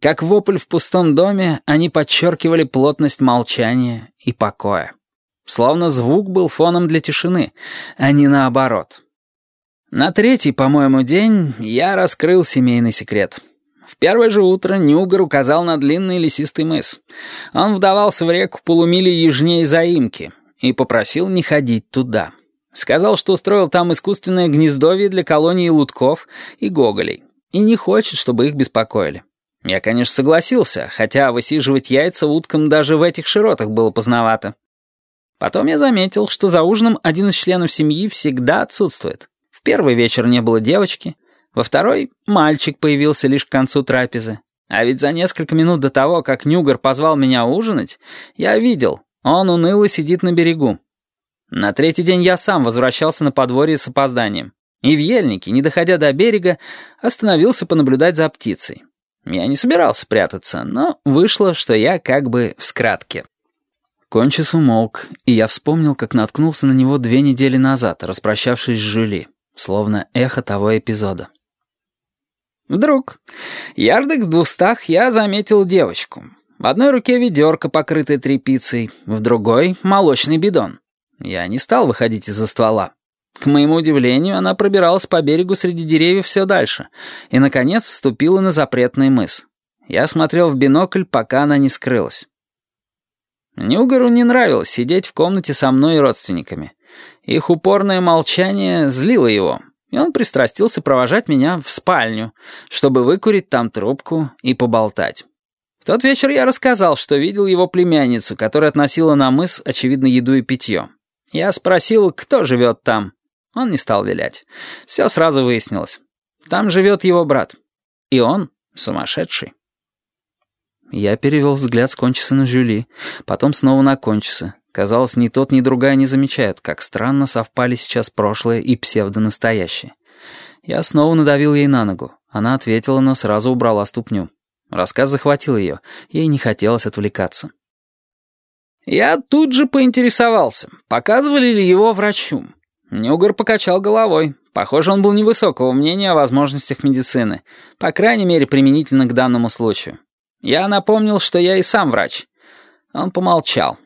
Как вопль в пустом доме, они подчеркивали плотность молчания и покоя. Словно звук был фоном для тишины, а не наоборот. На третий, по-моему, день я раскрыл семейный секрет. В первое же утро Нюгар указал на длинный лесистый мыс. Он вдавался в реку полумили южнее заимки и попросил не ходить туда. Сказал, что устроил там искусственное гнездовье для колонии лутков и гоголей, и не хочет, чтобы их беспокоили. Я, конечно, согласился, хотя высиживать яйца уткам даже в этих широтах было поздновато. Потом я заметил, что за ужином один из членов семьи всегда отсутствует. В первый вечер не было девочки, во второй мальчик появился лишь к концу трапезы. А ведь за несколько минут до того, как Нюгар позвал меня ужинать, я видел, он уныло сидит на берегу. На третий день я сам возвращался на подворье с опозданием. И в ельнике, не доходя до берега, остановился понаблюдать за птицей. Я не собирался прятаться, но вышло, что я как бы в скратке. Кончис умолк, и я вспомнил, как наткнулся на него две недели назад, распрощавшись с Жюли, словно эхо того эпизода. Вдруг, ярдых в двухстах, я заметил девочку. В одной руке ведерко, покрытое тряпицей, в другой — молочный бидон. Я не стал выходить из-за ствола. К моему удивлению, она пробиралась по берегу среди деревьев все дальше и, наконец, вступила на запретный мыс. Я смотрел в бинокль, пока она не скрылась. Нюгару не нравилось сидеть в комнате со мной и родственниками. Их упорное молчание злило его, и он пристрастился провожать меня в спальню, чтобы выкурить там трубку и поболтать. В тот вечер я рассказал, что видел его племянницу, которая относила на мыс, очевидно, еду и питье. Я спросил, кто живет там. Он не стал вилять. Все сразу выяснилось. Там живет его брат. И он сумасшедший. Я перевел взгляд с Кончиса на Жюли, потом снова на Кончиса. Казалось, ни тот, ни другая не замечают, как странно совпали сейчас прошлое и псевдонастоящее. Я снова надавил ей на ногу. Она ответила, но сразу убрала ступню. Рассказ захватил ее, ей не хотелось отвлекаться. Я тут же поинтересовался, показывали ли его врачу. Нюгар покачал головой. Похоже, он был невысокого мнения о возможностях медицины, по крайней мере, применительно к данному случаю. Я напомнил, что я и сам врач. Он помолчал.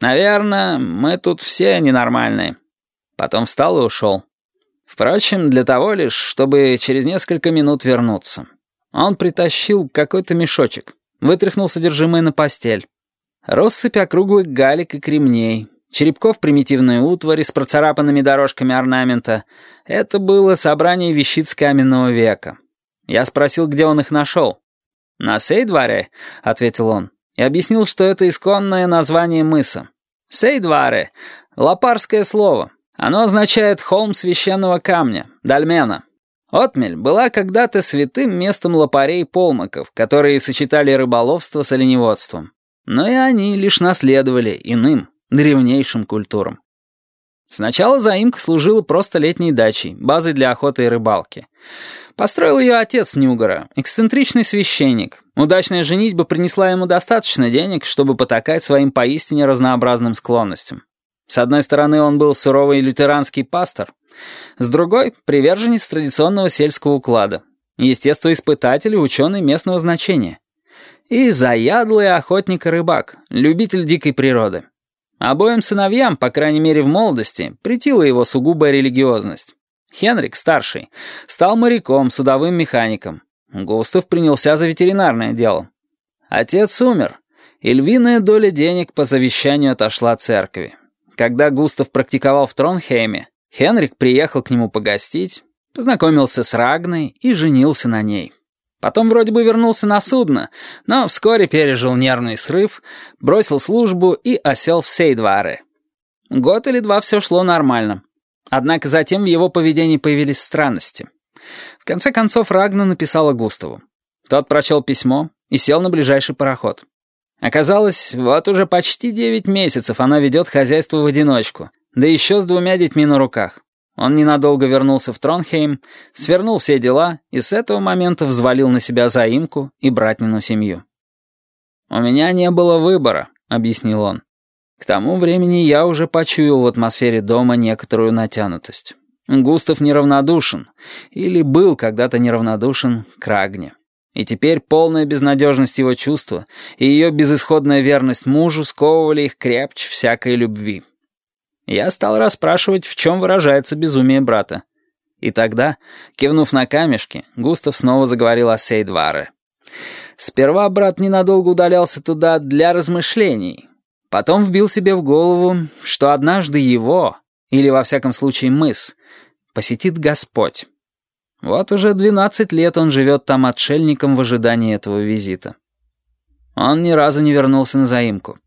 «Наверное, мы тут все ненормальные». Потом встал и ушел. Впрочем, для того лишь, чтобы через несколько минут вернуться. Он притащил какой-то мешочек, вытряхнул содержимое на постель. Россыпь округлых галек и кремней, черепков примитивной утвари с процарапанными дорожками орнамента. Это было собрание вещиц каменного века. Я спросил, где он их нашел. «На Сейдваре», — ответил он, и объяснил, что это исконное название мыса. «Сейдваре» — лапарское слово. Оно означает «холм священного камня», «дальмена». Отмель была когда-то святым местом лопарей-полмаков, которые сочетали рыболовство с оленеводством. Но и они лишь наследовали иным, древнейшим культурам. Сначала заимка служила просто летней дачей, базой для охоты и рыбалки. Построил ее отец Нюгора, эксцентричный священник. Удачная женитьба принесла ему достаточно денег, чтобы потакать своим поистине разнообразным склонностям. С одной стороны, он был суровый лютеранский пастор, с другой — приверженец традиционного сельского уклада, естествоиспытатель и ученый местного значения. И заядлый охотник и рыбак, любитель дикой природы. Обоим сыновьям, по крайней мере в молодости, претила его сугубая религиозность. Хенрик, старший, стал моряком, судовым механиком. Густав принялся за ветеринарное дело. Отец умер, и львиная доля денег по завещанию отошла церкви. Когда Густав практиковал в Тронхейме, Хенрик приехал к нему погостить, познакомился с Рагной и женился на ней. Потом вроде бы вернулся на судно, но вскоре пережил нервный срыв, бросил службу и осел в Сейдваре. Год или два все шло нормально. Однако затем в его поведении появились странности. В конце концов Рагна написала Густаву. Тот прочел письмо и сел на ближайший пароход. Оказалось, вот уже почти девять месяцев она ведет хозяйство в одиночку, да еще с двумя детьми на руках. Он ненадолго вернулся в Тронхейм, свернул все дела и с этого момента взвалил на себя заимку и братнину семью. «У меня не было выбора», — объяснил он. К тому времени я уже почуял в атмосфере дома некоторую натянутость. Густав неравнодушен, или был когда-то неравнодушен к Рагне. И теперь полная безнадежность его чувства и ее безысходная верность мужу сковывали их крепче всякой любви. Я стал расспрашивать, в чем выражается безумие брата. И тогда, кивнув на камешки, Густав снова заговорил о Сейдваре. Сперва брат ненадолго удалялся туда для размышлений. Потом вбил себе в голову, что однажды его, или во всяком случае мыс, посетит Господь. Вот уже двенадцать лет он живет там отшельником в ожидании этого визита. Он ни разу не вернулся на заимку.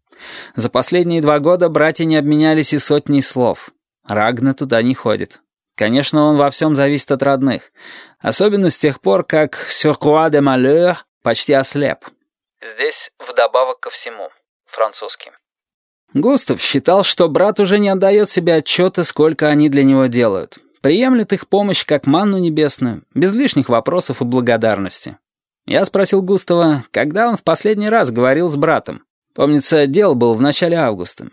За последние два года братья не обменялись и сотней слов. Рагна туда не ходит. Конечно, он во всем зависит от родных. Особенно с тех пор, как «Sur де malheur» почти ослеп. Здесь вдобавок ко всему. Французский. Густав считал, что брат уже не отдает себе отчета, сколько они для него делают. Приемлет их помощь как манну небесную, без лишних вопросов и благодарности. Я спросил Густава, когда он в последний раз говорил с братом. Помнится, дело был в начале августа.